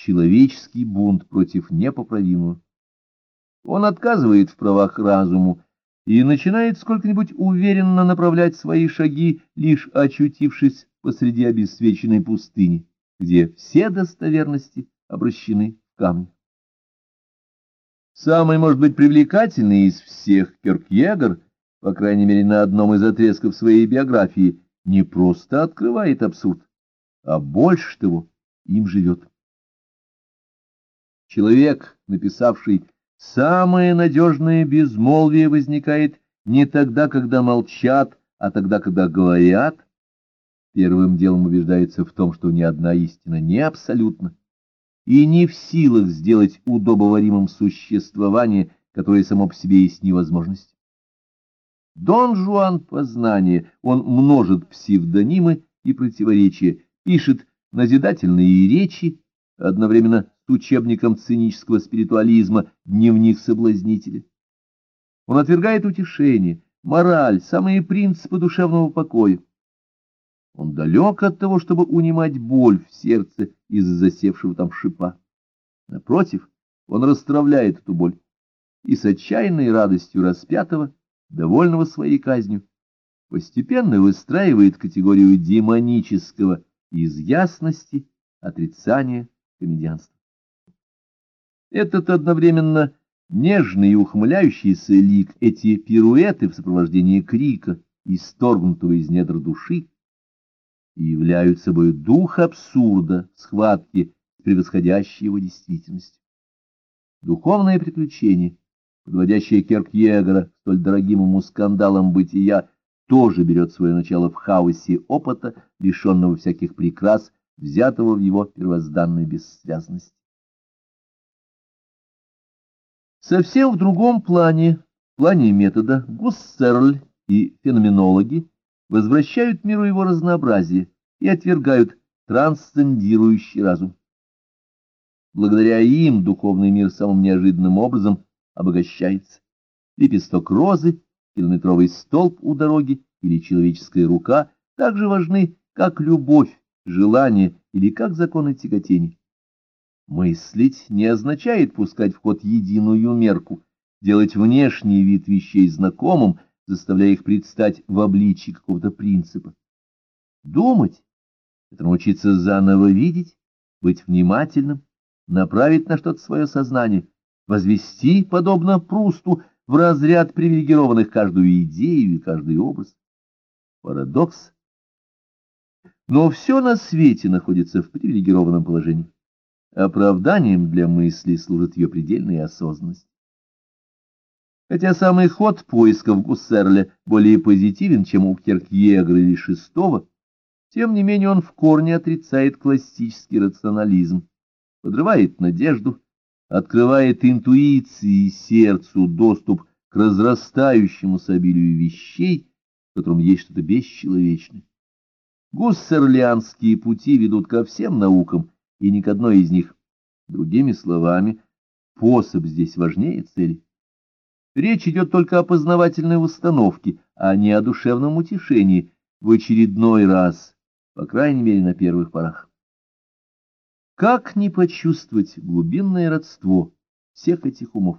человеческий бунт против непоправимого. Он отказывает в правах разуму и начинает сколько-нибудь уверенно направлять свои шаги, лишь очутившись посреди обесвеченной пустыни, где все достоверности обращены в камни. Самый, может быть, привлекательный из всех Кёркьегер, по крайней мере, на одном из отрезков своей биографии, не просто открывает абсурд, а больше того, им живет. Человек, написавший «самое надежное безмолвие возникает не тогда, когда молчат, а тогда, когда говорят», первым делом убеждается в том, что ни одна истина не абсолютна и не в силах сделать удобоваримым существование, которое само по себе есть невозможность. Дон Жуан познание, он множит псевдонимы и противоречия, пишет назидательные речи, одновременно учебником цинического спиритуализма «Дневник соблазнителя». Он отвергает утешение, мораль, самые принципы душевного покоя. Он далек от того, чтобы унимать боль в сердце из-за засевшего там шипа. Напротив, он расстравляет эту боль и с отчаянной радостью распятого, довольного своей казнью, постепенно выстраивает категорию демонического из ясности, отрицания, комедианства. Этот одновременно нежный и ухмыляющийся лик, эти пируэты в сопровождении крика, исторгнутого из недр души, и являют собой дух абсурда схватки превосходящей его действительностью. Духовное приключение, подводящее Керкьегера столь дорогим ему скандалом бытия, тоже берет свое начало в хаосе опыта, лишенного всяких прикрас, взятого в его первозданной бессвязности. Совсем в другом плане, плане метода, Гуссерль и феноменологи возвращают миру его разнообразие и отвергают трансцендирующий разум. Благодаря им духовный мир самым неожиданным образом обогащается. Лепесток розы километровый столб у дороги или человеческая рука так же важны, как любовь, желание или как законы тяготения. Мыслить не означает пускать в ход единую мерку, делать внешний вид вещей знакомым, заставляя их предстать в обличии какого-то принципа. Думать — это научиться заново видеть, быть внимательным, направить на что-то свое сознание, возвести, подобно Прусту, в разряд привилегированных каждую идею и каждый образ. Парадокс. Но все на свете находится в привилегированном положении. Оправданием для мысли служит ее предельная осознанность. Хотя самый ход поисков Гуссерля более позитивен, чем у Киркьегра или Шестого, тем не менее он в корне отрицает классический рационализм, подрывает надежду, открывает интуиции и сердцу доступ к разрастающемуся обилию вещей, в котором есть что-то бесчеловечное. Гуссерлианские пути ведут ко всем наукам, и ни к одной из них. Другими словами, способ здесь важнее цели. Речь идет только о познавательной установке, а не о душевном утешении в очередной раз, по крайней мере, на первых порах. Как не почувствовать глубинное родство всех этих умов?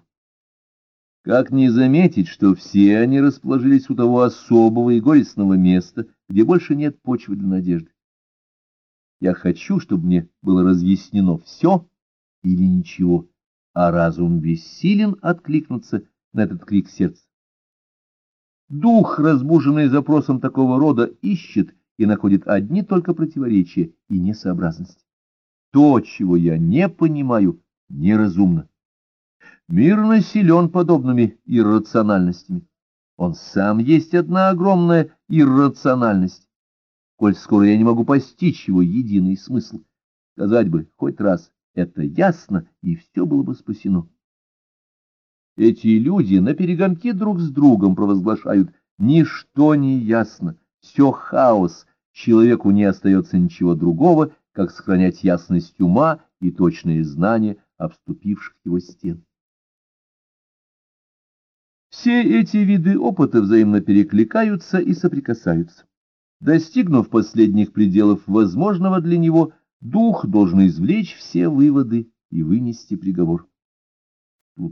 Как не заметить, что все они расположились у того особого и горестного места, где больше нет почвы для надежды? Я хочу, чтобы мне было разъяснено все или ничего, а разум бессилен откликнуться на этот крик сердца. Дух, разбуженный запросом такого рода, ищет и находит одни только противоречия и несообразности. То, чего я не понимаю, неразумно. Мир населен подобными иррациональностями. Он сам есть одна огромная иррациональность. Коль скоро я не могу постичь его единый смысл, сказать бы хоть раз это ясно, и все было бы спасено. Эти люди на перегонки друг с другом провозглашают «ничто не ясно, все хаос, человеку не остается ничего другого, как сохранять ясность ума и точные знания обступивших его стен». Все эти виды опыта взаимно перекликаются и соприкасаются. Достигнув последних пределов возможного для него, дух должен извлечь все выводы и вынести приговор.